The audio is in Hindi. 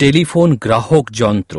টেলিফোন গ্রাহক যন্ত্র